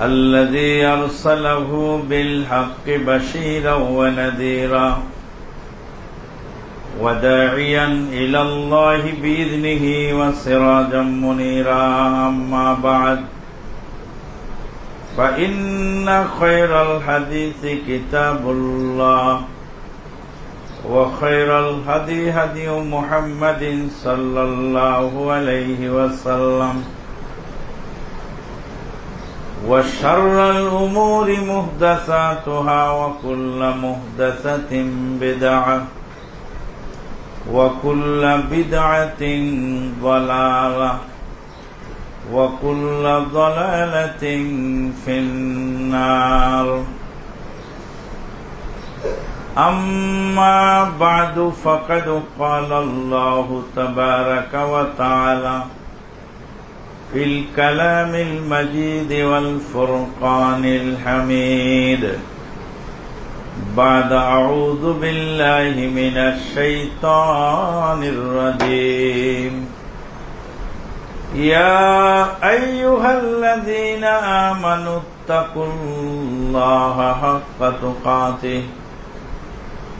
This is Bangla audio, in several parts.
الذي أرسله بالحق بشيرا ونذيرا وداعيا إلى الله بإذنه وسراجا منيرا. أما بعد فإن خير الحديث كتاب الله وخير الهدي هدي محمد صلى الله عليه وسلم. وشر الأمور مهدثاتها وكل مهدثة بدعة وكل بدعة ضلالة وكل ضلالة في النار. أما بعد فقد قال الله تبارك وتعالى في الكلام المجيد والفرقان الحميد. بعد أعوذ بالله من الشيطان الرجيم. يا أيها الذين آمنوا اتقوا الله حق تقاته.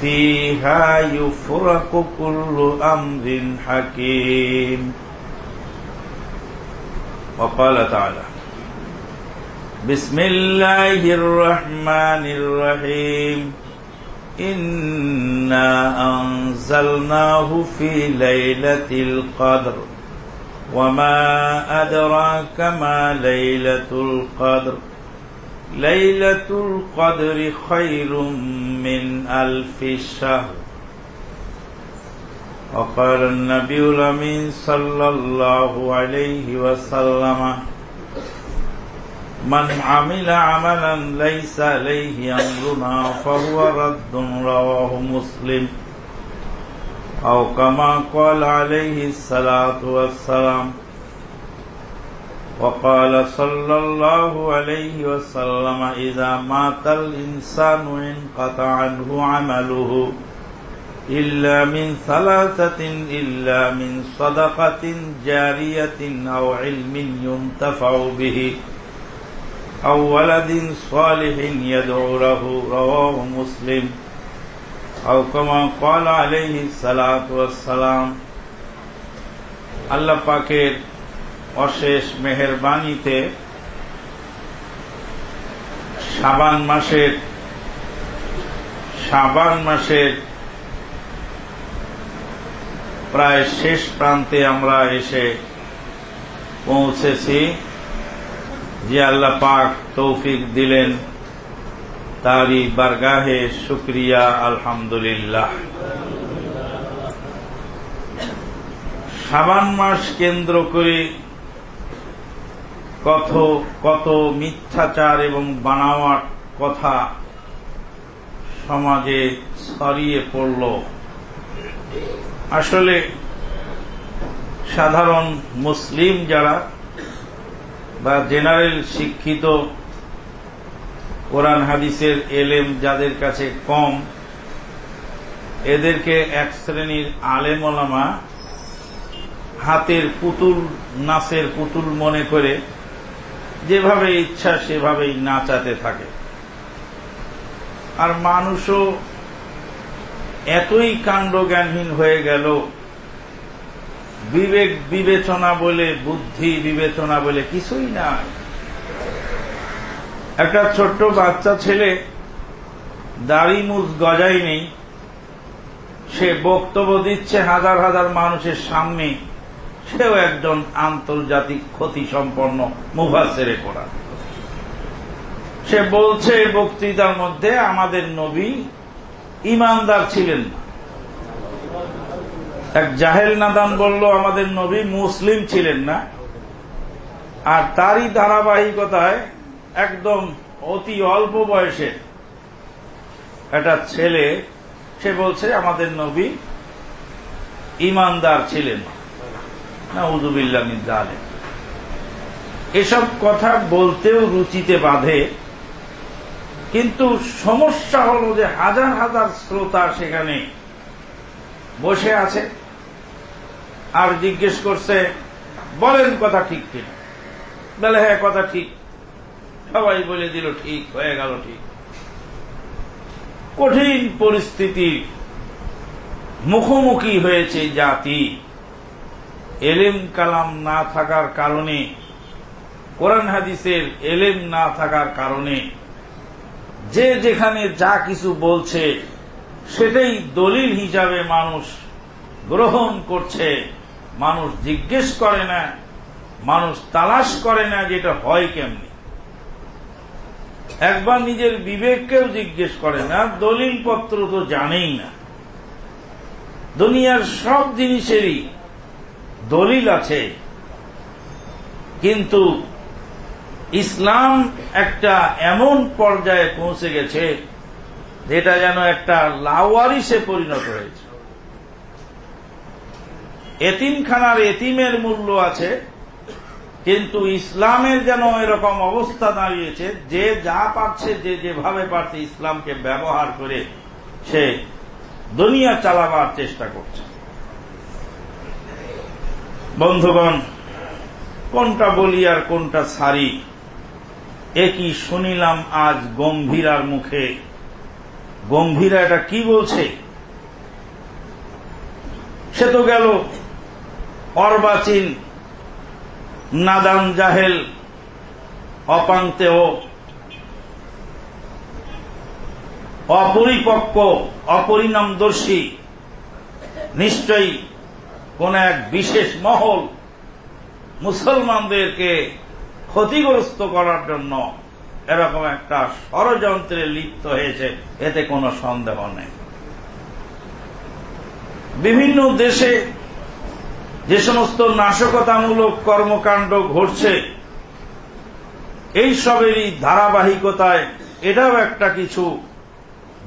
فيها يفرق كل أمر حكيم. وقال تعالى بسم الله الرحمن الرحيم. إنا أنزلناه في ليلة القدر. وما أدراك ما ليلة القدر. ليلة القدر خير من ألف شهر. وقال النبي الأمين صلى الله عليه وسلم من عمل عملا ليس عليه أمرنا فهو رد رواه مسلم. أو كما قال عليه الصلاة والسلام وقال صلى الله عليه وسلم إذا مات الإنسان انقطع عنه عمله إلا من ثلاثة، إلا من صدقة جارية أو علم ينتفع به، أو ولد صالح يدعو له، رواه مسلم. أو كما قال عليه الصلاة والسلام الله فاكر অশেষ মেহরবানিতে সাবান মাসের সাবান মাসের প্রায় শেষ প্রান্তে আমরা এসে পৌঁছেছি। যে আল্লাহ পাক তৌফিক দিলেন, তারই বারগাহে শুক্রিয়া, আলহামদুলিল্লাহ। সাবান মাস কেন্দ্র করে কত কত মিথ্যাচার এবং বানাওয়ার কথা সমাজে ছড়িয়ে পড়ল। আসলে সাধারণ মুসলিম যারা বা জেনারেল শিক্ষিত কোরআন হাদিসের এলেম যাদের কাছে কম, এদেরকে এক শ্রেণির আলেমলামা হাতের পুতুল নাচের পুতুল মনে করে যেভাবে ইচ্ছা সেভাবেই নাচাতে থাকে। আর মানুষও এতই কাণ্ডজ্ঞানহীন হয়ে গেল, বিবেক বিবেচনা বলে, বুদ্ধি বিবেচনা বলে কিছুই নাই। একটা ছোট্ট বাচ্চা ছেলে দাড়ি মুজ গজাই নেই সে বক্তব্য দিচ্ছে হাজার হাজার মানুষের সামনে। সেও একজন আন্তর্জাতিক ক্ষতি সম্পন্ন মুভাসেরে করা সে বলছে বক্তৃতার মধ্যে আমাদের নবী ইমানদার ছিলেন এক জাহেল নাদান বলল, আমাদের নবী মুসলিম ছিলেন না। আর তারই ধারাবাহিকতায় একদম অতি অল্প বয়সে একটা ছেলে, সে বলছে, আমাদের নবী ইমানদার ছিলেন না। উজুবিল্লা মিজালে এসব কথা বলতেও রুচিতে বাঁধে, কিন্তু সমস্যা হল যে হাজার হাজার শ্রোতা সেখানে বসে আছে আর জিজ্ঞেস করছে, বলেন কথা ঠিক কিনা? বলে হ্যাঁ কথা ঠিক। সবাই বলে দিল, ঠিক, হয়ে গেল, ঠিক। কঠিন পরিস্থিতি মুখোমুখি হয়েছে জাতি। এলেম কালাম না থাকার কারণে, কোরআন হাদিসের এলেম না থাকার কারণে, যে যেখানে যা কিছু বলছে, সেটাই দলিল হিসাবে মানুষ গ্রহণ করছে। মানুষ জিজ্ঞেস করে না, মানুষ তালাশ করে না যেটা হয় কেমনি। একবার নিজের বিবেককেও জিজ্ঞেস করে না দলিল পত্র তো জানেই না। দুনিয়ার সব জিনিসেরই দলিল আছে। কিন্তু ইসলাম একটা এমন পর্যায়ে পৌঁছে গেছে, যেটা যেন একটা লাওয়ারিসে পরিণত হয়েছে। এতিমখানার এতিমের মূল্য আছে, কিন্তু ইসলামের যেন এরকম অবস্থা দাঁড়িয়েছে, যে যা পাচ্ছে যে যেভাবে পারছে ইসলামকে ব্যবহার করে সে দুনিয়া চালাবার চেষ্টা করছে। বন্ধুগণ, কোনটা বলি আর কোনটা সারি? একই শুনিলাম আজ গম্ভীরার মুখে। গম্ভীরা এটা কি বলছে? সে তো গেল অর্বাচীন, নাদান জাহেল অপান্তেও অপরিপক্ক, অপরিণামদর্শী, নিশ্চয়ই কোন এক বিশেষ মহল মুসলমানদেরকে ক্ষতিগ্রস্ত করার জন্য এরকম একটা ষড়যন্ত্রে লিপ্ত হয়েছে, এতে কোনো সন্দেহ নেই। বিভিন্ন দেশে যে সমস্ত নাশকতামূলক কর্মকাণ্ড ঘটছে এই সবেরই ধারাবাহিকতায় এটাও একটা কিছু,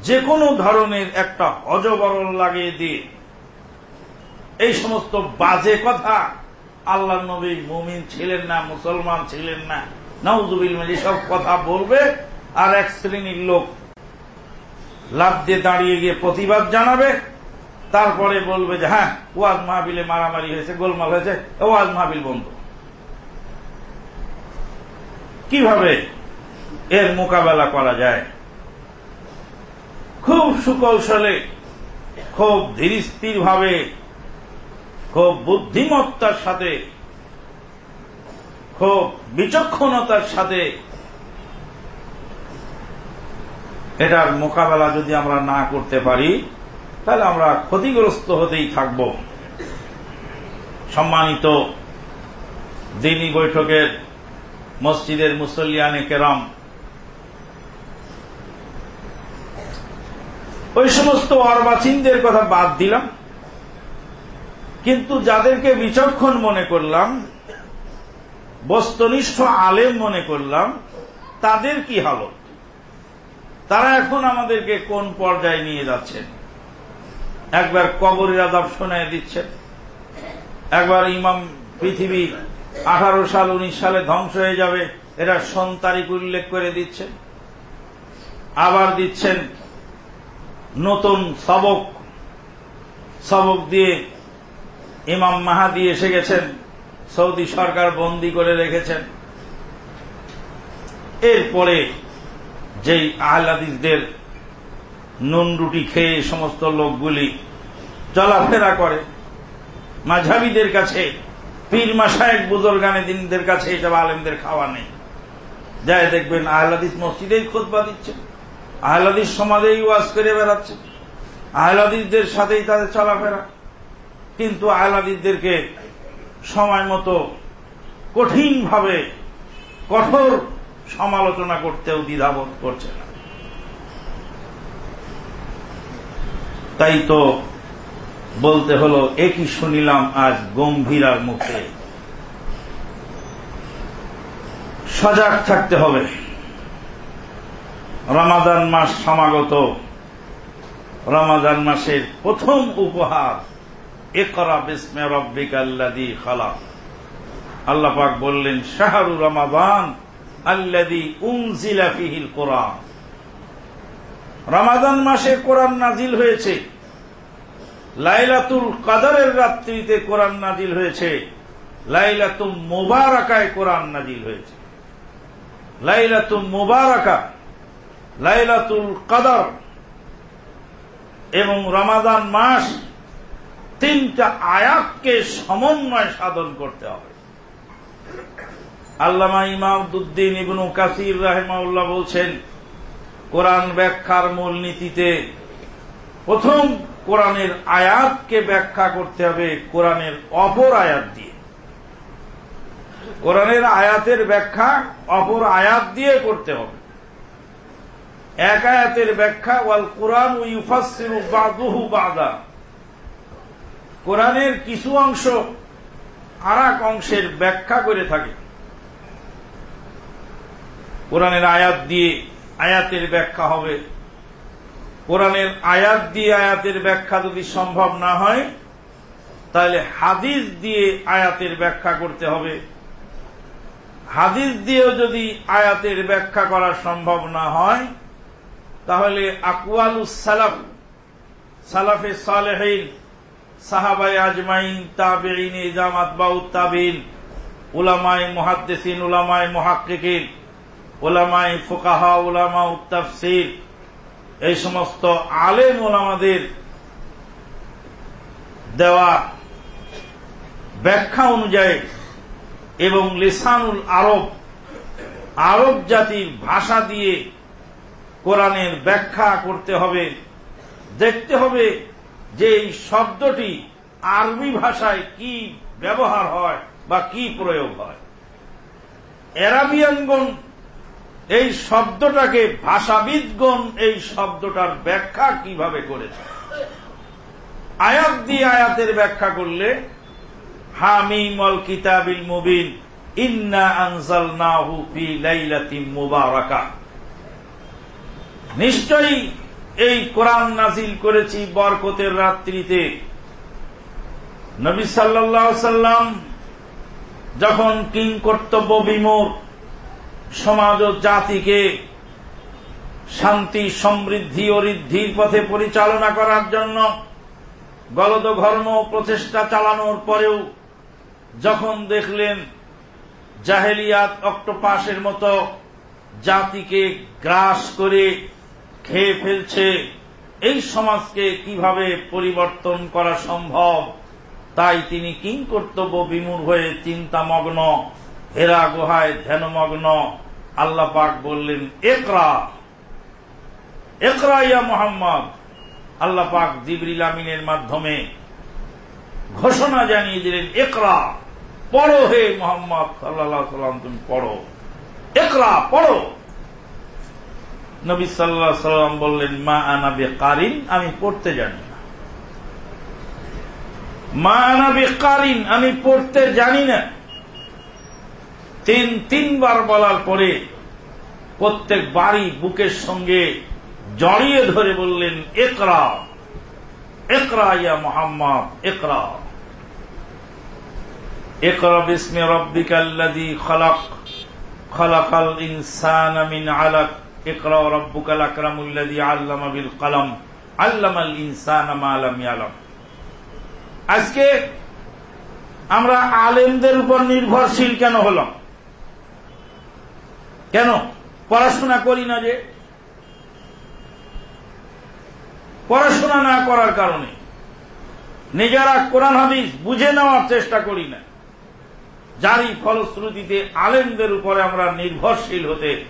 যে কোনো ধরনের একটা অজবরণ লাগিয়ে দিয়ে এই সমস্ত বাজে কথা আল্লাহ নবী মুমিন ছিলেন না, মুসলমান ছিলেন না। নওজুবিল সব কথা বলবে আর এক শ্রেণির লোক লাভ দিয়ে দাঁড়িয়ে গিয়ে প্রতিবাদ জানাবে, তারপরে বলবে যে হ্যাঁ ওয়াজ মাহবিলে মারামারি হয়েছে, গোলমাল হয়েছে ওয়াজ মাহবিল বন্ধ। কীভাবে এর মোকাবেলা করা যায়? খুব সুকৌশলে, খুব ধীরস্থির ভাবে খুব বুদ্ধিমত্তার সাথে, খুব বিচক্ষণতার সাথে এটার মোকাবেলা যদি আমরা না করতে পারি, তাহলে আমরা ক্ষতিগ্রস্ত হতেই থাকব। সম্মানিত দিনী বৈঠকের মসজিদের মুসল্লিয়ানে কেরাম, ওই সমস্ত অর্বাচীনদের কথা বাদ দিলাম। কিন্তু যাদেরকে বিচক্ষণ মনে করলাম, বস্তনিষ্ঠ আলেম মনে করলাম, তাদের কি হালত? তারা এখন আমাদেরকে কোন পর্যায়ে নিয়ে যাচ্ছেন? একবার কবরের আদাব শোনায় দিচ্ছেন। একবার ইমাম পৃথিবী আঠারো সাল, উনিশ সালে ধ্বংস হয়ে যাবে, এরা সন তারিখ উল্লেখ করে দিচ্ছেন। আবার দিচ্ছেন নতুন সবক। সবক দিয়ে ইমাম মাহাদি এসে গেছেন, সৌদি সরকার বন্দি করে রেখেছেন। এরপরে যেই আহলাদিসদের নুন রুটি খেয়ে সমস্ত লোকগুলি চলাফেরা করে মাঝাবিদের কাছে, পীর মাসায়েক বুজর্গানে দিনদের কাছে এসব আলেমদের খাওয়া নেই। যায় দেখবেন আহলাদিস মসজিদেই খোঁজবা দিচ্ছেন আহলাদিস সমাজেই ওয়াজ করে বেড়াচ্ছে, আহলাদিসদের সাথেই তাদের চলাফেরা। কিন্তু আহলাদিসদেরকে সময় মতো কঠিনভাবে কঠোর সমালোচনা করতেও দ্বিধাবোধ করছে না। তাই তো বলতে হলো, একই শুনিলাম আজ গম্ভীরার মুখে। সজাগ থাকতে হবে। রমাদান মাস সমাগত। রমাদান মাসের প্রথম উপহার একরা বললেন, শাহরু রমাদান আল্লাদি উনজিলা কোরআন। রমাদান মাসে কোরআন নাজিল হয়েছে। লাইলাতুল কাদারের রাত্রিতে কোরআন নাজিল হয়েছে। লাইলাতুম মোবারকায় কোরআন নাজিল হয়েছে। লাইলাতুম মোবারকা, লাইলাতুল কাদার এবং রমাদান মাস তিনটা আয়াতকে সমন্বয় সাধন করতে হবে। আল্লামা ইমামদুদ্দিন ইবনু কাসির রাহেমাউল্লাহ বলছেন, কোরআন ব্যাখ্যার মূলনীতিতে প্রথম কোরআনের আয়াতকে ব্যাখ্যা করতে হবে কোরআনের অপর আয়াত দিয়ে। কোরআনের আয়াতের ব্যাখ্যা অপর আয়াত দিয়ে করতে হবে। এক আয়াতের ব্যাখ্যা, ওয়াল কোরআন ইউফাসিরু বাদুহু বাদা। কোরআনের কিছু অংশ আর অংশের ব্যাখ্যা করে থাকে। কোরআনের আয়াত দিয়ে আয়াতের ব্যাখ্যা হবে। কোরআনের আয়াত দিয়ে আয়াতের ব্যাখ্যা যদি সম্ভব না হয়, তাহলে হাদিস দিয়ে আয়াতের ব্যাখ্যা করতে হবে। হাদিস দিয়েও যদি আয়াতের ব্যাখ্যা করা সম্ভব না হয়, তাহলে আকুয়ালুস সালাফ, সালাফে সালেহীন সাহাবাই আজমাইন তাবেইন ইজামাত বাউ তাবিন উলামাই মুহাদ্দিসিন উলামাই মুহাক্কিকিন ওলামাই ফোকাহা ওলামা উত্তাফসির, এই সমস্ত আলেম ওলামাদের দেওয়া ব্যাখ্যা অনুযায়ী এবং লিসানুল আরব আরব জাতির ভাষা দিয়ে কোরআনের ব্যাখ্যা করতে হবে, দেখতে হবে যে এই শব্দটি আরবি ভাষায় কি ব্যবহার হয় বা কি প্রয়োগ হয়। এরাবিয়ানগণ এই শব্দটাকে ভাষাবিদগণ এই শব্দটার ব্যাখ্যা কীভাবে করেছে? আয়াত দিয়ে আয়াতের ব্যাখ্যা করলে হামিমল কিতাবিল মুবিন, ইন্না আনজাল নাহু ফি লাইলাতিম মুবারাকা। নিশ্চয়ই এই কোরআন নাজিল করেছি বরকতের রাত্রিতে। নবী সাল্লাল্লাহু সাল্লাম যখন কিং কর্তব্য বিমূর সমাজ ও জাতিকে শান্তি, সমৃদ্ধি ও ঋদ্ধির পথে পরিচালনা করার জন্য গলদঘর্ম প্রচেষ্টা চালানোর পরেও যখন দেখলেন জাহেলিয়াত অক্টোপাসের মতো জাতিকে গ্রাস করে খেয়ে ফেলছে। এই সমাজকে কীভাবে পরিবর্তন করা সম্ভব? তাই তিনি কিং কর্তব্য বিমূর হয়ে চিন্তামগ্ন, হেরা গুহায় ধ্যানমগ্ন। আল্লাহ পাক বললেন, একরা একরা ইয়া মোহাম্মদ। আল্লাহ পাক জিবরিল আমিনের মাধ্যমে ঘোষণা জানিয়ে দিলেন, একরা, পড়ো হে মোহাম্মদ সাল্লাহ সাল্লাম তুমি পড়ো। একরা, পড়ো। নবী সাল্লাহ সাল্লাম বললেন, মা আনাবে কারিন আমি পড়তে জানি না। মা আনাবে কারিন আমি পড়তে জানি না। তিন, তিনবার বলার পরে প্রত্যেক বাড়ি বুকের সঙ্গে জড়িয়ে ধরে বললেন একরা একরা ইয়া মোহাম্মদ একরা একরা বিস্মে রব্বিকাল্লাদি খলক, খলকাল ইনসান মিন আলাক। একরা রব্বুকাল আল্লামা বিল কলম, আল্লামাল আজকে আমরা আলেমদের উপর নির্ভরশীল কেন হলাম? কেন? পড়াশোনা করি না যে। পড়াশোনা না করার কারণে। নিজেরা কোরআন, হাদিস বুঝে নেওয়ার চেষ্টা করি না। যারই ফলশ্রুতিতে আলেমদের উপরে আমরা নির্ভরশীল হতে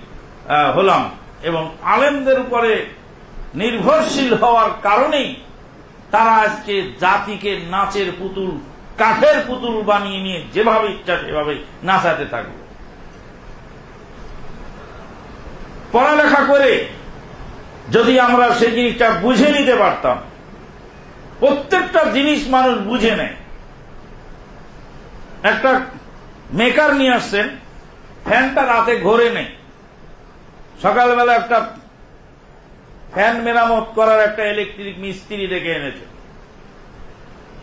হলাম। এবং আলেমদের উপরে নির্ভরশীল হওয়ার কারণেই তারা আজকে জাতিকে নাচের পুতুল, কাঠের পুতুল বানিয়ে নিয়ে যেভাবে ইচ্ছা সেভাবে নাচাতে থাকবে। পড়ালেখা করে যদি আমরা সেই জিনিসটা বুঝে নিতে পারতাম, প্রত্যেকটা জিনিস মানুষ বুঝে নেয়। একটা মেকার নিয়ে আসছেন, ফ্যানটা রাতে ঘোরে নেই। সকালবেলা একটা ফ্যান মেরামত করার একটা ইলেকট্রিক মিস্ত্রি ডেকে এনেছে।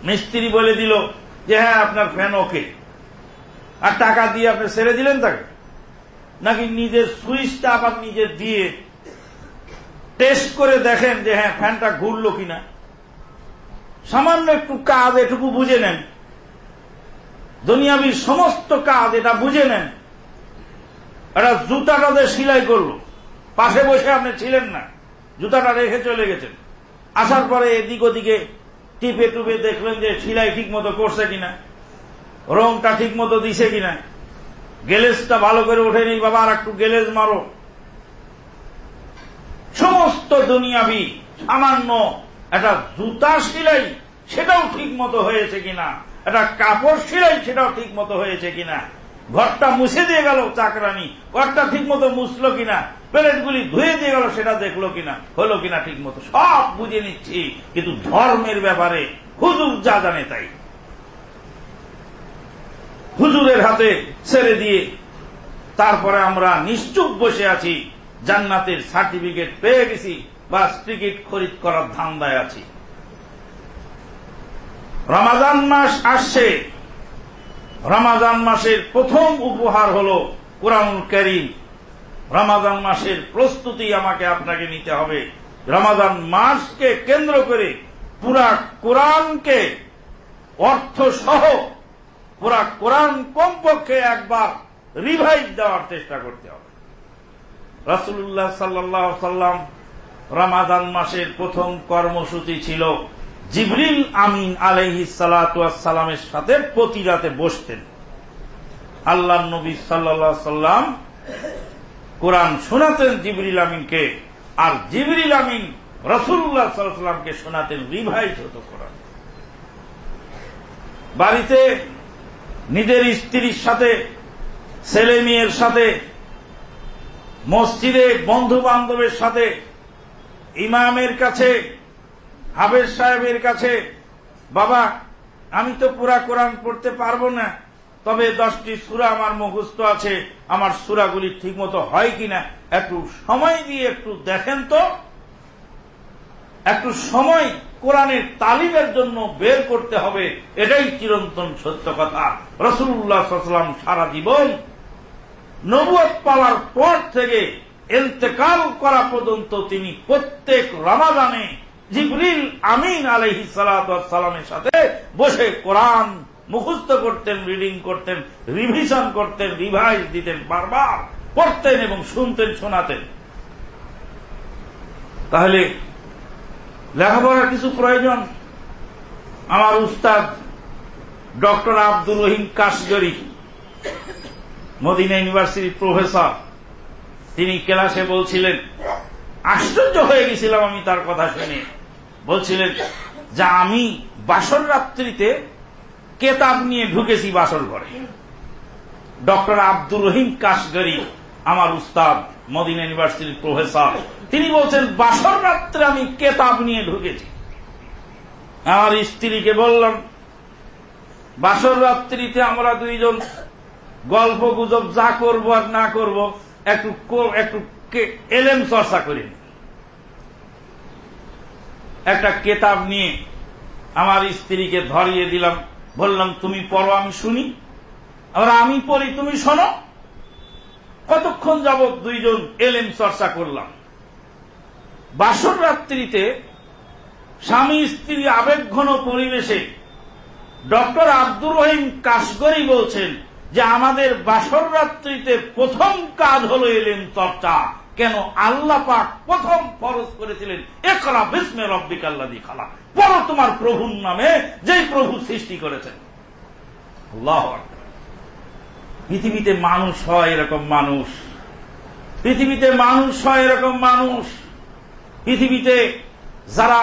মিস্ত্রি বলে দিল যে হ্যাঁ আপনার ফ্যান ওকে আর টাকা দিয়ে আপনি সেরে দিলেন তাকে? নাকি নিজের সুইচটা আবার নিজে দিয়ে টেস্ট করে দেখেন যে হ্যাঁ ফ্যানটা ঘুরলো কিনা? সামান্য একটু কাজ এটুকু বুঝে নেন। দুনিয়াবির সমস্ত কাজ এটা বুঝে নেন। এটা জুতাটা দিয়ে সিলাই করল পাশে বসে আপনি ছিলেন না। জুতাটা রেখে চলে গেছেন। আসার পরে এদিক ওদিকে টিপে টুপে দেখলেন যে সিলাই ঠিক মতো করছে কিনা, রংটা ঠিক মতো দিছে কিনা। গেলেজটা ভালো করে ওঠেনি, বাবা আর একটু গেলেজ মারো। সমস্ত দুনিয়াবি সামান্য একটা জুতা সিলাই, সেটাও ঠিক মতো হয়েছে কিনা? একটা কাপড় সিলাই, সেটাও ঠিক মতো হয়েছে কিনা? ঘরটা মুছে দিয়ে গেল চাকরানি। ঘরটা ঠিক মতো মুছলো কিনা? প্লেটগুলি ধুয়ে দিয়ে গেল, সেটা দেখল কিনা, হলো কিনা ঠিক মতো সব বুঝে নিচ্ছি, কিন্তু ধর্মের ব্যাপারে হুজুর যা জানে তাই। হুজুরের হাতে ছেড়ে দিয়ে তারপরে আমরা নিশ্চুপ বসে আছি, জান্নাতের সার্টিফিকেট পেয়ে গেছি বা টিকিট খরিদ করার ধান্দায় আছি। রমাজান মাস আসছে। রমাজান মাসের প্রথম উপহার হল কোরআন করিম। রমাজান মাসের প্রস্তুতি আমাকে আপনাকে নিতে হবে। রমাজান মাসকে কেন্দ্র করে পুরা কোরআনকে অর্থ সহ পুরা কোরআন কমপক্ষে একবার রিভাইজ দেওয়ার চেষ্টা করতে হবে। রাসুল্লাহ সাল্লাহ সাল্লাম রামাদান মাসের প্রথম কর্মসূচি ছিল জিবরিল আমিন আলহি সালামের সাথে প্রতি রাতে বসতেন। আল্লাহ নবী সাল্লা সাল্লাম কোরআন শোনাতেন জিবরিল আমিনকে, আর জিবরিল আমিন রসুল্লাহ সাল্লামকে শোনাতেন রিভাইজ হতো কোরআন। বাড়িতে নিজের স্ত্রীর সাথে, ছেলে মেয়ের সাথে, মসজিদে বন্ধু বান্ধবের সাথে, ইমামের কাছে হাবের সাহেবের কাছে, বাবা, আমি তো পুরা কোরআন পড়তে পারব না। তবে দশটি সুরা আমার মুখস্থ আছে। আমার সুরাগুলি ঠিক মতো হয় কিনা একটু সময় দিয়ে একটু দেখেন তো। একটু সময় কোরআনের তালিমের জন্য বের করতে হবে, এটাই চিরন্তন সত্য কথা। রসুল্লাহাম সারা জীবন নবুয় পাওয়ার পর থেকে এন্তেকাল করা পর্যন্ত তিনি প্রত্যেক রমাদানে জিবরিল আমিন আলহি সালামের সাথে বসে কোরআন মুখস্থ করতেন রিডিং করতেন রিভিশন করতেন রিভাইজ দিতেন, বারবার পড়তেন এবং শুনতেন, শোনাতেন। তাহলে লেখাপড়ার কিছু প্রয়োজন? আমার উস্তাদ ডক্টর আব্দুর রহিম কাশগরি, মদিনা ইউনিভার্সিটির প্রফেসর, তিনি ক্লাসে বলছিলেন, আশ্চর্য হয়ে গেছিলাম আমি তার কথা শুনে। বলছিলেন, যে আমি বাসর রাত্রিতে কেতাব নিয়ে ঢুকেছি বাসর ঘরে। ডক্টর আব্দুর রহিম কাশগরি, আমার উস্তাদ, মদিনা ইউনিভার্সিটির প্রফেসর, তিনি বলছেন, বাসর রাত্রে আমি কেতাব নিয়ে ঢুকেছি। আমার স্ত্রীকে বললাম, বাসর রাত্রিতে আমরা দুইজন গল্প গুজব যা করব আর না করব, একটু একটু এলেম চর্চা করি একটা কেতাব নিয়ে আমার স্ত্রীকে ধরিয়ে দিলাম বললাম, তুমি পড়ো, আমি শুনি। আবার আমি পড়ি, তুমি শোনো। কতক্ষণ যাবৎ দুইজন এলেম চর্চা করলাম। বাসর রাত্রিতে স্বামী, স্ত্রী আবেগঘন পরিবেশে ডক্টর আব্দুর রহিম কাশগরি বলছেন যে, আমাদের বাসর রাত্রিতে প্রথম কাজ হল এলেন চর্চা। কেন আল্লাহ পাক প্রথম ফরজ করেছিলেন? একলা বিস্মে রব্বিক আল্লাদি খালা পর তোমার প্রভুর নামে, যেই প্রভু সৃষ্টি করেছেন। আল্লাহ পৃথিবীতে মানুষ হয় এরকম মানুষ। পৃথিবীতে মানুষ হয় এরকম মানুষ। পৃথিবীতে যারা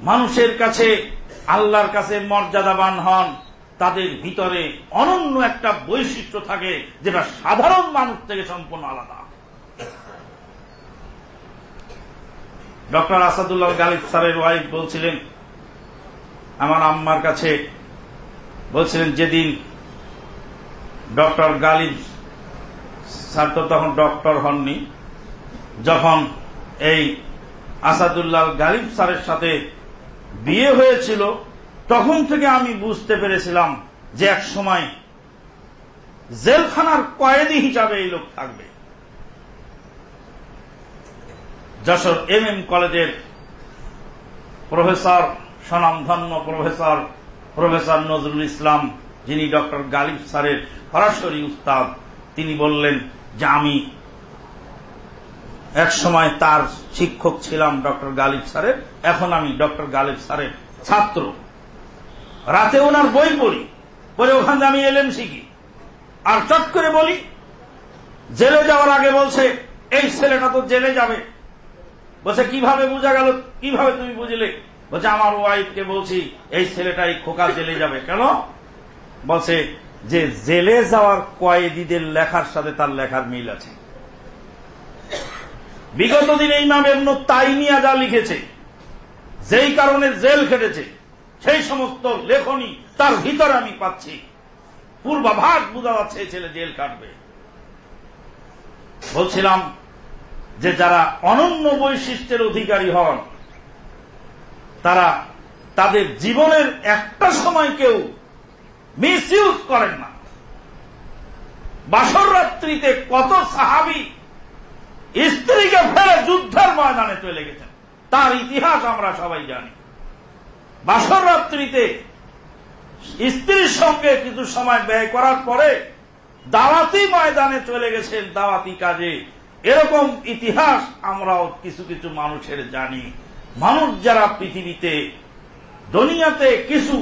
মানুষের কাছে আল্লাহর কাছে মর্যাদাবান হন, তাদের ভিতরে অনন্য একটা বৈশিষ্ট্য থাকে, যেটা সাধারণ মানুষ থেকে সম্পূর্ণ আলাদা। ডক্টর আসাদুল্লাহ গালিব স্যারের ওয়াইফ বলছিলেন, আমার আম্মার কাছে বলছিলেন, যেদিন ডক্টর গালিব স্যার তো তখন ডক্টর হননি, যখন এই আসাদুল্লাহ গালিব স্যারের সাথে বিয়ে হয়েছিল, তখন থেকে আমি বুঝতে পেরেছিলাম যে এক সময় জেলখানার কয়েদি হিসাবে এই লোক থাকবে। যশোর এম এম কলেজের প্রফেসর, স্বনামধন্য প্রফেসর প্রফেসর নজরুল ইসলাম, যিনি ডক্টর গালিব স্যারের সরাসরি উস্তাদ, তিনি বললেন যে আমি এক সময় তার শিক্ষক ছিলাম ডক্টর গালিব স্যারের, এখন আমি ডক্টর গালিব স্যারের ছাত্র। রাতে ওনার বই পড়ি পরে ওখানে আমি এলেম শিখি। আর চট করে বলি, জেলে যাওয়ার আগে বলছে, এই ছেলেটা তো জেলে যাবে। বলছে, কীভাবে বোঝা গেল? কীভাবে তুমি বুঝলে? বলছে, আমার ওয়াইফকে বলছি, এই ছেলেটাই খোকা জেলে যাবে। কেন? বলছে, যে জেলে যাওয়ার কয়েদিদের লেখার সাথে তার লেখার মিল আছে। বিগত দিনে ইমাম এমন তাইমিয়া যা লিখেছে, যেই কারণে জেল খেটেছে, সেই সমস্ত লেখনী তার ভিতরে আমি পাচ্ছি। পূর্বাভাস বোঝা যাচ্ছে ছেলে জেল কাটবে। বলছিলাম যে যারা অনন্য বৈশিষ্ট্যের অধিকারী হন, তারা তাদের জীবনের একটা সময় কেউ মিস ইউজ করেন না। বাসর রাত্রিতে কত সাহাবি স্ত্রীকে ফেলে যুদ্ধের ময়দানে চলে গেছেন, তার ইতিহাস আমরা সবাই জানি। বাসর রাত্রিতে স্ত্রীর সঙ্গে কিছু সময় ব্যয় করার পরে দাওয়াতি ময়দানে চলে গেছেন দাওয়াতি কাজে। এরকম ইতিহাস আমরাও কিছু কিছু মানুষের জানি। মানুষ যারা পৃথিবীতে, দুনিয়াতে কিছু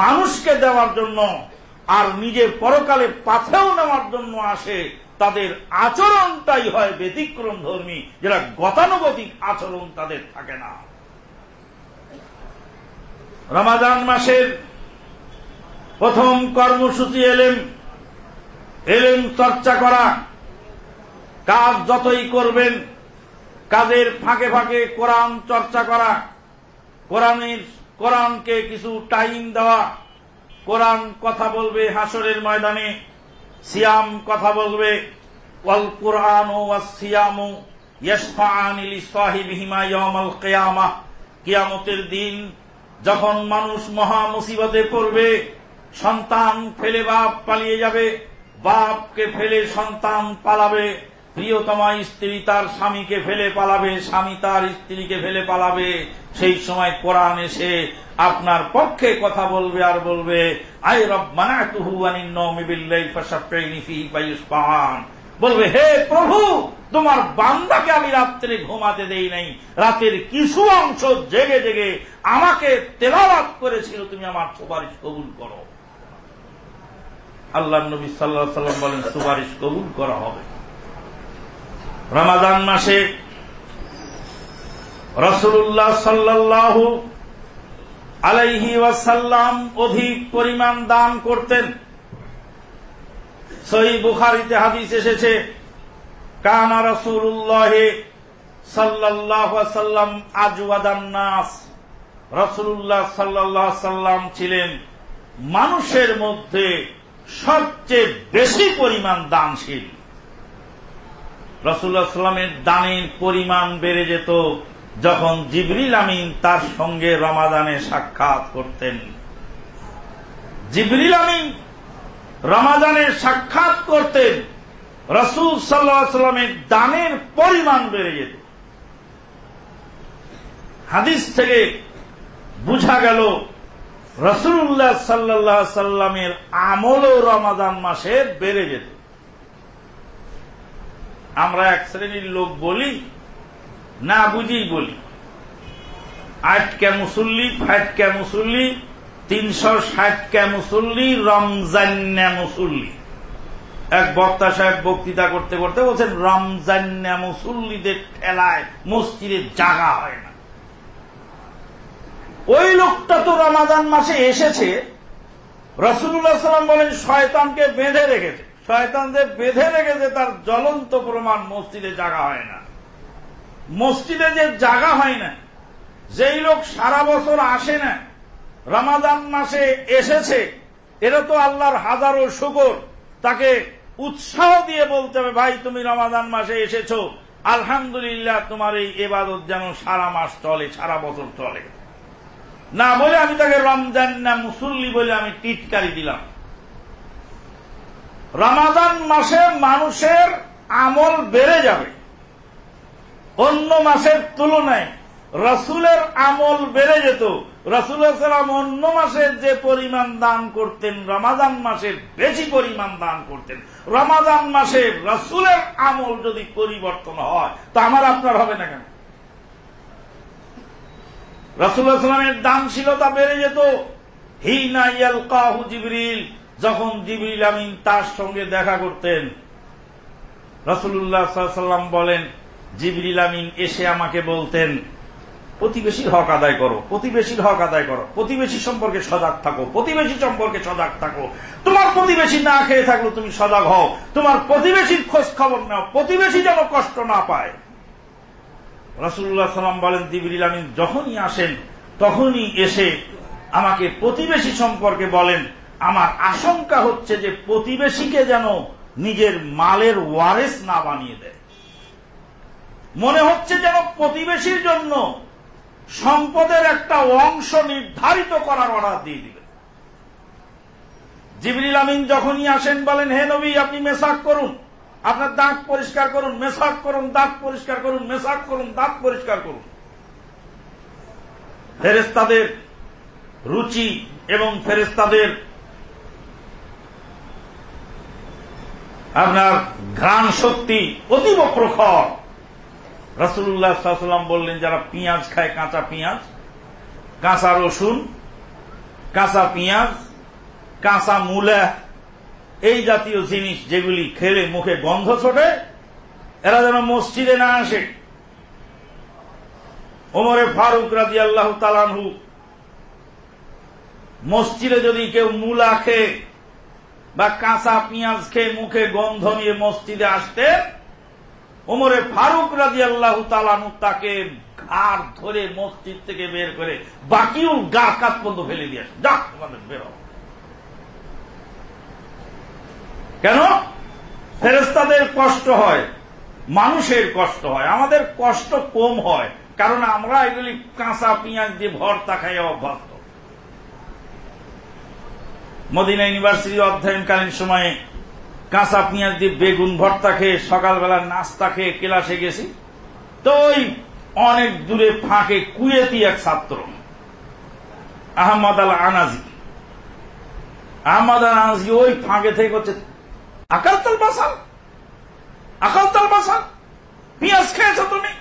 মানুষকে দেওয়ার জন্য আর নিজের পরকালে পাথেও নেওয়ার জন্য আসে, তাদের আচরণটাই হয় ব্যতিক্রম ধর্মী যেটা গতানুগতিক আচরণ তাদের থাকে না। রমাদান মাসের প্রথম কর্মসূচি এলেন এলেন চর্চা করা। কাজ যতই করবেন, কাজের ফাঁকে ফাঁকে কোরআন চর্চা করা, কোরআনের, কোরআনকে কিছু টাইম দেওয়া, কোরআন কথা বলবে হাসরের ময়দানে, সিয়াম কথা বলবে, ওয়াল কোরআন ও সিয়ামু কেয়ামা, কিয়ামতের দিন যখন মানুষ মহা মুসিবতে পড়বে, সন্তান ফেলে বাপ পালিয়ে যাবে, বাপকে ফেলে সন্তান পালাবে প্রিয়তমা স্ত্রী তার স্বামীকে ফেলে পালাবে, স্বামী তার স্ত্রীকে ফেলে পালাবে। সেই সময় কোরআন এসে আপনার পক্ষে কথা বলবে আর বলবে আই রব মানা তুহু বলবে, হে প্রভু, তোমার বান্দাকে আমি রাত্রে ঘুমাতে দেই নাই। রাতের কিছু অংশ জেগে জেগে আমাকে তেলাবাদ করেছিল, তুমি আমার সুপারিশ কবুল করো। আল্লাহ নবী সাল্লাহ সাল্লাম বলেন, সুপারিশ কবুল করা হবে। রমাদান মাসে রসুল্লাহ সাল্লাহ আলাইহি ওয়াসাল্লাম অধিক পরিমাণ দান করতেন। সই বুখারিতে হাদিস এসেছে, কানা রসুল্লাহ সাল্লাহ সাল্লাম আজওয়াদান নাস। রসুল্লাহ সাল্লাহ সাল্লাম ছিলেন মানুষের মধ্যে সবচেয়ে বেশি পরিমাণ দানশীল। রসুল্লাহ সাল্লামের দানের পরিমাণ বেড়ে যেত যখন জিবরিল আমিন তার সঙ্গে রমাদানে সাক্ষাৎ করতেন। জিবরিল আমিন রমাদানে সাক্ষাৎ করতেন, রসুল সাল্লাহ সাল্লামের দানের পরিমাণ বেড়ে যেত। হাদিস থেকে বুঝা গেল রসুল্লাহ সাল্লাহ সাল্লামের আমলও রমাদান মাসে বেড়ে যেত। আমরা এক শ্রেণির লোক বলি, না বুঝি বলি। আটকা মুসল্লি, ফাটকা মুসল্লি, তিনশো ষাটকা মুসল্লি রমজান্না মুসল্লি। এক বক্তা সাহেব বক্তৃতা করতে করতে বলছেন রমজান্না মুসল্লিদের ঠেলায়, মসজিদে জাগা হয় না। ওই লোকটা তো রমাদান মাসে এসেছে, রসুল্লাহ সাল্লাম বলেন, শয়তানকে বেঁধে রেখেছে। শয়তানদের বেঁধে রেখেছে তার জ্বলন্ত প্রমাণ মসজিদে জাগা হয় না। মসজিদে যে জাগা হয় না, যেই লোক সারা বছর আসে না, রমাদান মাসে এসেছে এটা তো আল্লাহর হাজারো শুকর, তাকে উৎসাহ দিয়ে বলতে হবে, ভাই, তুমি রমাদান মাসে এসেছ, আলহামদুলিল্লাহ তোমার এই এবাদত যেন সারা মাস চলে, সারা বছর চলে। না বলে আমি তাকে রমজান না মুসল্লি বলে আমি টিটকারি দিলাম। রমাদান মাসে মানুষের আমল বেড়ে যাবে। অন্য মাসের তুলনায় রসুলের আমল বেড়ে যেত। রসুল সালাম অন্য মাসের যে পরিমাণ দান করতেন, রমাদান মাসের বেশি পরিমাণ দান করতেন। রমাদান মাসে রসুলের আমল যদি পরিবর্তন হয়, তা আমার আপনার হবে না কেন? রসুল্লাহ সালামের দানশীলতা বেড়ে যেত। হি না ইয়াল কাহু জিবরিল যখন জিবরিল আমিন তার সঙ্গে দেখা করতেন রসুল্লাহ সাল্লাম বলেন, জিবরিল আমিন এসে আমাকে বলতেন, প্রতিবেশীর হক আদায় করো, প্রতিবেশীর হক আদায় করো, প্রতিবেশী সম্পর্কে সজাগ থাকো, প্রতিবেশী সম্পর্কে সজাগ থাকো। তোমার প্রতিবেশী না খেয়ে থাকল তুমি সজাগ হও, তোমার প্রতিবেশীর খোঁজ খবর নাও, প্রতিবেশী যেন কষ্ট না পায়। রসুল্লাহ সাল্লাম বলেন দিবিল আমিন যখনই আসেন, তখনই এসে আমাকে প্রতিবেশী সম্পর্কে বলেন আমার আশঙ্কা হচ্ছে যে প্রতিবেশীকে যেন নিজের মালের ওয়ারেস না বানিয়ে দেয়। মনে হচ্ছে যেন প্রতিবেশীর জন্য সম্পদের একটা অংশ নির্ধারিত করার অর্ডার দিয়ে দিবেন জিবরিল আমিন যখনই আসেন বলেন, হে নবী, আপনি মেসাক করুন। আপনার দাঁত পরিষ্কার করুন, মেসাক করুন, দাঁত পরিষ্কার করুন, মেসাক করুন, দাঁত পরিষ্কার করুন। ফেরেস্তাদের রুচি এবং ফেরেস্তাদের আপনার ঘ্রাণ শক্তি অতীব প্রখর। রসুল্লাহ সাল্লাম বললেন, যারা পেঁয়াজ খায়, কাঁচা পেঁয়াজ, কাঁচা রসুন, কাঁচা পেঁয়াজ, কাঁচা মূলা, এই জাতীয় জিনিস যেগুলি খেলে মুখে গন্ধ ছোটে, এরা যেন মসজিদে না আসে। ওমরে ফারুক রাজি আল্লাহ তালানহু মসজিদে যদি কেউ মূলা খেয়ে বা কাঁচা পেঁয়াজ খেয়ে মুখে গন্ধ নিয়ে মসজিদে আসতে ওমরে ফারুক রাজি আল্লাহ তালানু তাকে ঘাড় ধরে মসজিদ থেকে বের করে বাকিও গা কাত পর্যন্ত ফেলে দিয়ে আসে। যাক তোমাদের বের কেন? ফেরেস্তাদের কষ্ট হয়, মানুষের কষ্ট হয়, আমাদের কষ্ট কম হয়, কারণ আমরা এগুলি কাঁচা পেঁয়াজ দিয়ে ভর্তা খাই অভ্যস্ত। মদিনা ইউনিভার্সিটি অধ্যয়নকালীন সময়ে কাঁচা পেঁয়াজ দিয়ে বেগুন ভর্তা খেয়ে সকালবেলা নাস্তা খেয়ে ক্লাসে গেছি। তো ওই অনেক দূরে ফাঁকে কুয়েতি এক ছাত্র, আহমদ আল আনাজি আহমদ আল আনাজি ওই ফাঁকে থেকে হচ্ছে আকাল তাল বাসাল, আকাল তাল বাসাল, পেঁয়াজ খেয়েছো তুমি?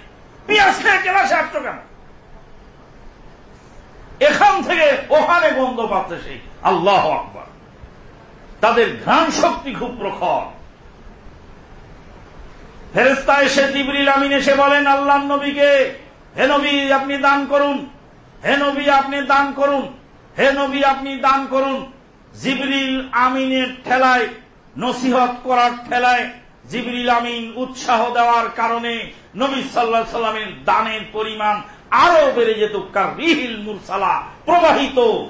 পেঁয়াজ খেয়ে ক্লাসে আসছো কেন? এখান থেকে ওখানে গন্ধ পাচ্ছে সেই আল্লাহ আকবর। তাদের ঘ্রাণ শক্তি খুব প্রখর। ফেরেস্তা এসে জিবরিল আমিন এসে বলেন আল্লাহ নবীকে, হে নবী আপনি দান করুন, হে নবী আপনি দান করুন, হে নবী আপনি দান করুন। জিবরিল আমিনের ঠেলায়, নসিহত করার ঠেলায় জিবরিল আমিন উৎসাহ দেওয়ার কারণে নবী সাল্লাহ সাল্লামের দানের পরিমাণ আরও বেড়ে যেত রিহিল মুরসালা, প্রবাহিত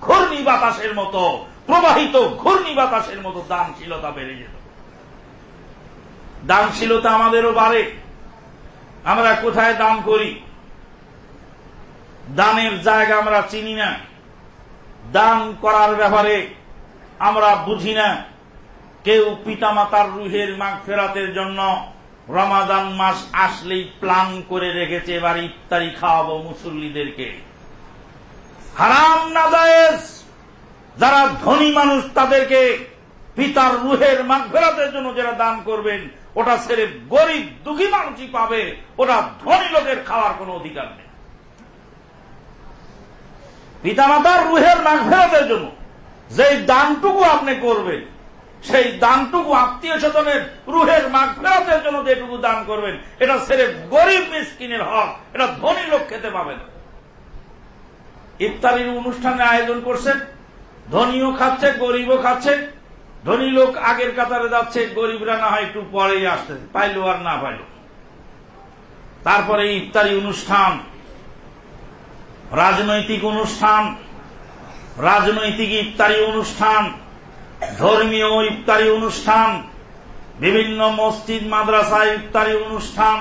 ঘূর্ণি বাতাসের মতো, প্রবাহিত ঘূর্ণি বাতাসের মতো দানশীলতা বেড়ে যেত। দানশীলতা আমাদেরও বাড়ে। আমরা কোথায় দান করি? দানের জায়গা আমরা চিনি না। দান করার ব্যাপারে আমরা বুঝি না। কেউ পিতামাতার রুহের মাগ ফেরাতের জন্য রমাদান মাস আসলেই প্ল্যান করে রেখেছে, এবার ইফতারি খাওয়াবো মুসল্লিদেরকে। হারাম নাজায়েজ যারা ধনী মানুষ তাদেরকে পিতার রুহের মাগ ফেরাতের জন্য যারা দান করবেন, ওটা ছেড়ে গরিব দুঃখী মানুষই পাবে, ওটা ধনী লোকের খাওয়ার কোন অধিকার নেই। পিতামাতার রুহের মাগ ফেরাতের জন্য যেই দানটুকু আপনি করবেন সেই দানটুকু আত্মীয় স্বজনের রুহের মাগ ফেরাতের জন্য যেটুকু দান করবেন, এটা ছেড়ে গরিব মিসকিনের হক, এটা ধনী লোক খেতে পাবে না। ইফতারির অনুষ্ঠানে আয়োজন করছেন ধনীও খাচ্ছে, গরিবও খাচ্ছে, ধনী লোক আগের কাতারে যাচ্ছে, গরিবরা না হয় একটু পরেই আসতেছে পাইলো আর না পাইল। তারপরে ইফতারি অনুষ্ঠান, রাজনৈতিক অনুষ্ঠান, রাজনৈতিক ইফতারি অনুষ্ঠান ধর্মীয় ইফতারি অনুষ্ঠান, বিভিন্ন মসজিদ মাদ্রাসায় ইফতারি অনুষ্ঠান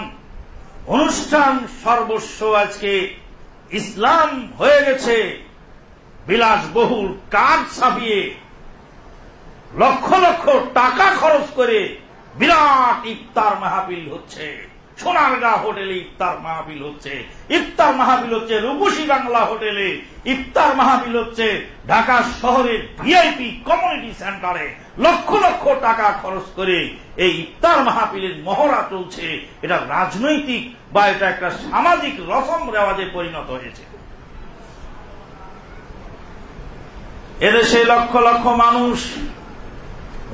অনুষ্ঠান সর্বস্ব আজকে ইসলাম হয়ে গেছে। বিলাসবহুল কাজ ছাপিয়ে লক্ষ লক্ষ টাকা খরচ করে বিরাট ইফতার মাহাবিল হচ্ছে। সোনারগা হোটেলে ইফতার মাহবিল হচ্ছে, ইফতার মাহবিল হচ্ছে রূপসী বাংলা হোটেলে, ইফতার মাহবিল হচ্ছে ঢাকা শহরের ভিআইপি কমিউনিটি সেন্টারে লক্ষ লক্ষ টাকা খরচ করে এই ইফতার মাহফিলের মহড়া চলছে। এটা রাজনৈতিক বা এটা একটা সামাজিক রসম রেওয়াজে পরিণত হয়েছে। এদেশে লক্ষ লক্ষ মানুষ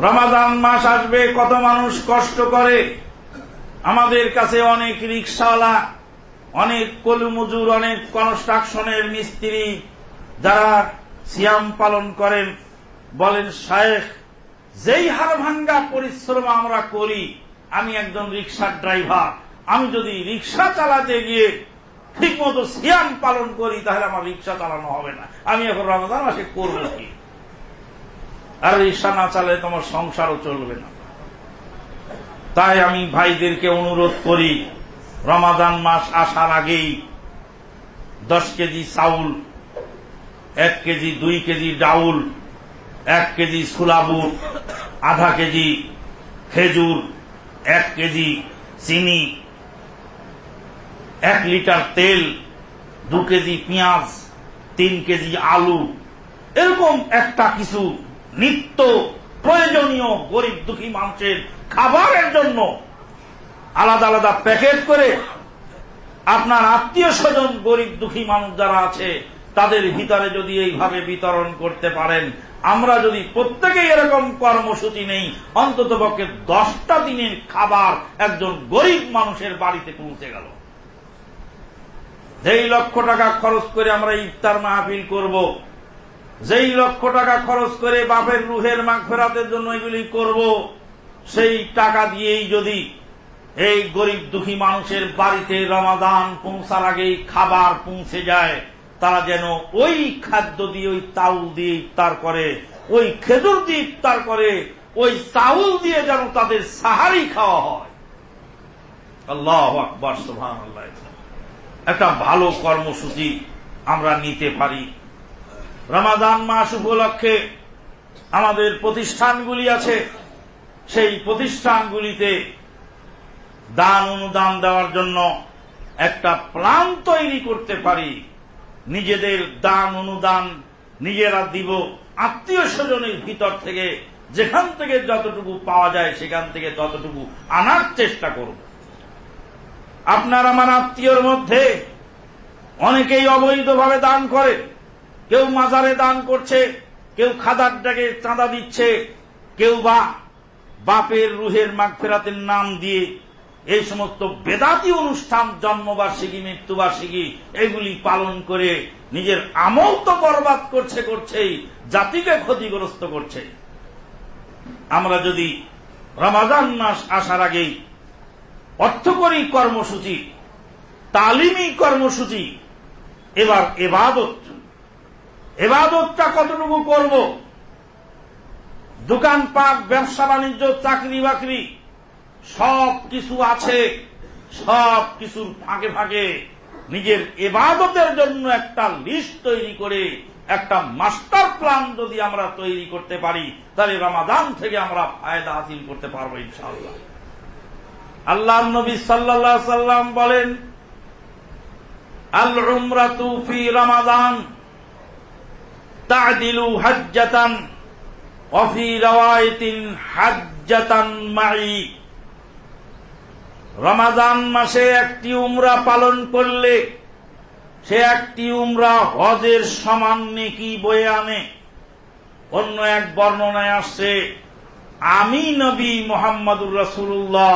রমাদান মাস আসবে, কত মানুষ কষ্ট করে আমাদের কাছে অনেক রিক্সাওয়ালা অনেক কলুমজুর, অনেক কনস্ট্রাকশনের মিস্ত্রি যারা সিয়াম পালন করেন। বলেন, শায়েখ, যেই হার ভাঙ্গা পরিশ্রম আমরা করি, আমি একজন রিক্সার ড্রাইভার। আমি যদি রিক্সা চালাতে গিয়ে ঠিক মতো সিয়াম পালন করি, তাহলে আমার রিক্সা চালানো হবে না। আমি এখন রমজান মাসে করব কি? আর রিক্সা না চালালে তোমার সংসারও চলবে না। তাই আমি ভাইদেরকে অনুরোধ করি, রমাদান মাস আসার আগেই দশ কেজি চাউল, এক কেজি, দুই কেজি ডাউল, এক কেজি সুলাবুট আধা কেজি খেজুর, এক কেজি চিনি, এক লিটার তেল, দু কেজি পেঁয়াজ, তিন কেজি আলু, এরকম একটা কিছু নিত্য প্রয়োজনীয় গরিব দুঃখী মানুষের খাবারের জন্য আলাদা আলাদা প্যাকেট করে আপনার আত্মীয় স্বজন গরিব দুঃখী মানুষ যারা আছে, তাদের ভিতরে যদি এইভাবে বিতরণ করতে পারেন, আমরা যদি প্রত্যেকে এরকম কর্মসূচি নেই, অন্তত পক্ষে দশটা দিনের খাবার একজন গরিব মানুষের বাড়িতে পৌঁছে গেল। যেই লক্ষ টাকা খরচ করে আমরা ইফতার মাহফিল করব যেই লক্ষ টাকা খরচ করে বাপের রুহের মাগ ফেরাতের জন্য এগুলি করব, সেই টাকা দিয়েই যদি এই গরিব দুঃখী মানুষের বাড়িতে রমাদান পৌঁছার আগেই খাবার পৌঁছে যায়, তারা যেন ওই খাদ্য দিয়ে, ওই তাউল দিয়ে ইফতার করে, ওই খেজুর দিয়ে ইফতার করে, ওই চাউল দিয়ে যেন তাদের সাহারি খাওয়া হয়। আল্লাহ আকবর সুহান একটা ভালো কর্মসূচি আমরা নিতে পারি। রমাদান মাস উপলক্ষে আমাদের প্রতিষ্ঠানগুলি আছে। সেই প্রতিষ্ঠানগুলিতে দান অনুদান দেওয়ার জন্য একটা প্ল্যান তৈরি করতে পারি। নিজেদের দান অনুদান নিজেরা দিব, আত্মীয় স্বজনের ভিতর থেকে, যেখান থেকে যতটুকু পাওয়া যায় সেখান থেকে ততটুকু আনার চেষ্টা করব। আপনার আমার আত্মীয়র মধ্যে অনেকেই অবৈধভাবে দান করে। কেউ মাজারে দান করছে, কেউ খাদার ডাকে চাঁদা দিচ্ছে, কেউ বা বাপের রুহের মাগ ফেরাতের নাম দিয়ে এই সমস্ত বেদাতি অনুষ্ঠান, জন্মবার্ষিকী, মৃত্যুবার্ষিকী, এগুলি পালন করে নিজের আমল তো বরবাদ করছে, করছেই, জাতিকে ক্ষতিগ্রস্ত করছে। আমরা যদি রমাজান মাস আসার আগেই অর্থকরী কর্মসূচি, তালিমি কর্মসূচি, এবার এবাদত এবাদতটা কতটুকু করব? দোকানপাট, ব্যবসা, বাণিজ্য, চাকরি, বাকরি, সব কিছু আছে, সব কিছুর ফাঁকে ফাঁকে নিজের এবাদতের জন্য একটা লিস্ট তৈরি করে, একটা মাস্টার প্ল্যান যদি আমরা তৈরি করতে পারি, তাহলে রমাদান থেকে আমরা ফায়দা হাসিল করতে পারব ইনশাআল্লাহ। আল্লাহ নবী সাল্লাহ সাল্লাম বলেন আল উমরাতু ফি রমাদান। তাদিলু হাজ্জাতান অফি রওয়ায়তিন হাজ্জাতান মাই রমাদান মাসে একটি উমরা পালন করলে সে একটি উমরা হজের সমান নেকি বয়ে আনে। অন্য এক বর্ণনায় আসছে, আমি নবী মোহাম্মদুর রসুল্লাহ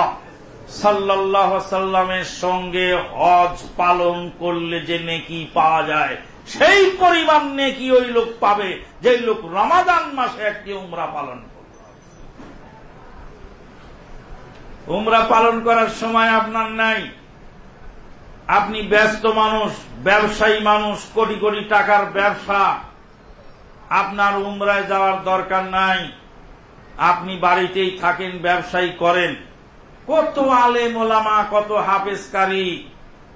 সাল্লাহ সাল্লামের সঙ্গে হজ পালন করলে যে নেকি পাওয়া যায় সেই পরিমাণ নেকি ওই লোক পাবে যে লোক রমাদান মাসে একটি উমরা পালন করবে। উমরা পালন করার সময় আপনার নাই। আপনি ব্যস্ত মানুষ, ব্যবসায়ী মানুষ, কোটি কোটি টাকার ব্যবসা। আপনার উমরায় যাওয়ার দরকার নাই। আপনি বাড়িতেই থাকেন, ব্যবসায়ী করেন। কত আলে মোলামা কত হাফেজকারী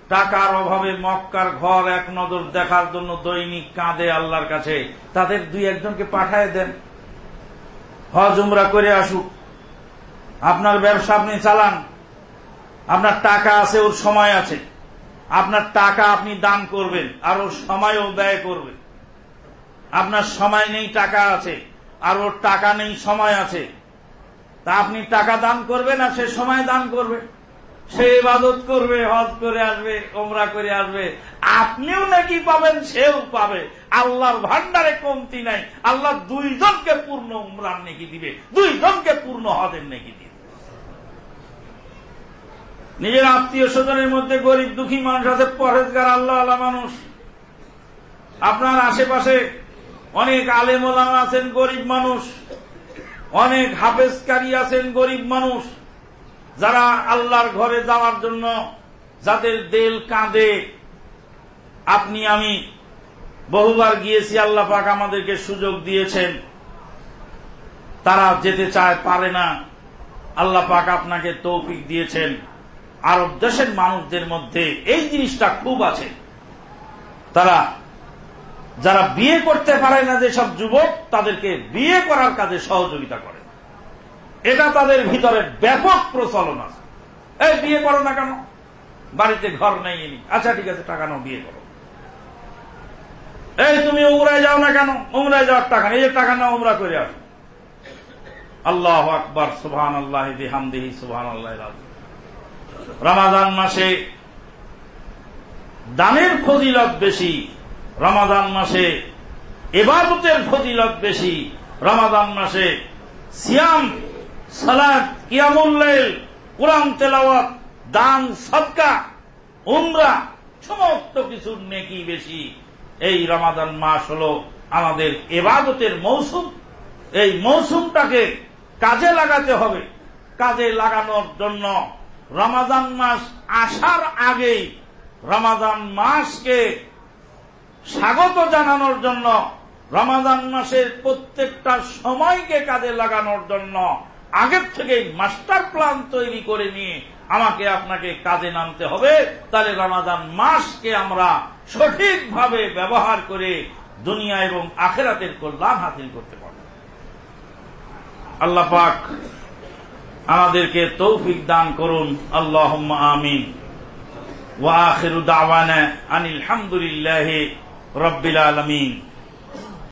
টাকার অভাবে মক্কার ঘর এক নজর দেখার জন্য দৈনিক কাঁদে আল্লাহর কাছে। তাদের দুই একজনকে পাঠায় দেন। হজ, উমরা করে আসুক। আপনার ব্যবসা আপনি চালান। আপনার টাকা আছে, ওর সময় আছে। আপনার টাকা আপনি দান করবেন, আর ওর সময়ও ব্যয় করবেন। আপনার সময় নেই, টাকা আছে। আর ওর টাকা নেই, সময় আছে। তা আপনি টাকা দান করবেন, আর সে সময় দান করবে। সে ইবাদত করবে, হজ করে আসবে ওমরা করে আসবে। আপনিও নাকি পাবেন, সেও পাবে। আল্লাহর ভান্ডারে কমতি নাই। আল্লাহ দুইজনকে পূর্ণ উমরার নেকি দিবে। দুইজনকে পূর্ণ হজের নেকি দিবে। নিজের আত্মীয় স্বজনের মধ্যে গরিব দুঃখী মানুষ আছে পরেজগার আল্লাহ আল্লাহ মানুষ। আপনার আশেপাশে অনেক আলেম ওলামা আছেন, গরিব মানুষ। অনেক হাফেজকারী আছেন, গরিব মানুষ। যারা আল্লাহর ঘরে যাওয়ার জন্য যাদের দেল কাঁদে, আপনি, আমি বহুবার গিয়েছি, আল্লাহ পাক আমাদেরকে সুযোগ দিয়েছেন। তারা যেতে চায়, পারে না। আল্লাহ পাক আপনাকে তৌফিক দিয়েছেন। আরব দেশের মানুষদের মধ্যে এই জিনিসটা খুব আছে। তারা, যারা বিয়ে করতে পারে না যেসব যুবক, তাদেরকে বিয়ে করার কাজে সহযোগিতা করে। এটা তাদের ভিতরে ব্যাপক প্রচলন আছে। এই বিয়ে করো না কেন? বাড়িতে ঘর নেই এনি আচ্ছা ঠিক আছে, টাকা নাও, বিয়ে করো। এই তুমি উমরায় যাও না কেন? উমরায় যাওয়ার টাকা নেই। টাকা নাও, উমরা করে আসো। আল্লাহ আকবর সুবহান আল্লাহ বিহামদিহি সুবহান আল্লাহ রমাদান মাসে দানের ফজিলত বেশি। রমাদান মাসে এবাদতের ফজিলত বেশি। রমাদান মাসে সিয়াম সালাদ কিয়ামুল্লাইল কোরআন তেলাওয়াত, দান, সদকা, উমরা, সমস্ত কিছুর নেকি বেশি। এই রমাদান মাস হল আমাদের এবাদতের মৌসুম। এই মৌসুমটাকে কাজে লাগাতে হবে। কাজে লাগানোর জন্য রমাদান মাস আসার আগেই রমাদান মাসকে স্বাগত জানানোর জন্য, রমাদান মাসের প্রত্যেকটা সময়কে কাজে লাগানোর জন্য আগের থেকেই মাস্টার প্ল্যান তৈরি করে নিয়ে আমাকে আপনাকে কাজে নামতে হবে, তাহলে রমাদান মাসকে আমরা সঠিকভাবে ব্যবহার করে দুনিয়া এবং আখেরাতের কল্যাণ হাসিল করতে পারব। আল্লাহ পাক আমাদেরকে তৌফিক দান করুন। আল্লাহ আমিন। ওয়া আখিরু দাওয়ানা আনিল হামদুলিল্লাহি রব্বিল আলামিন।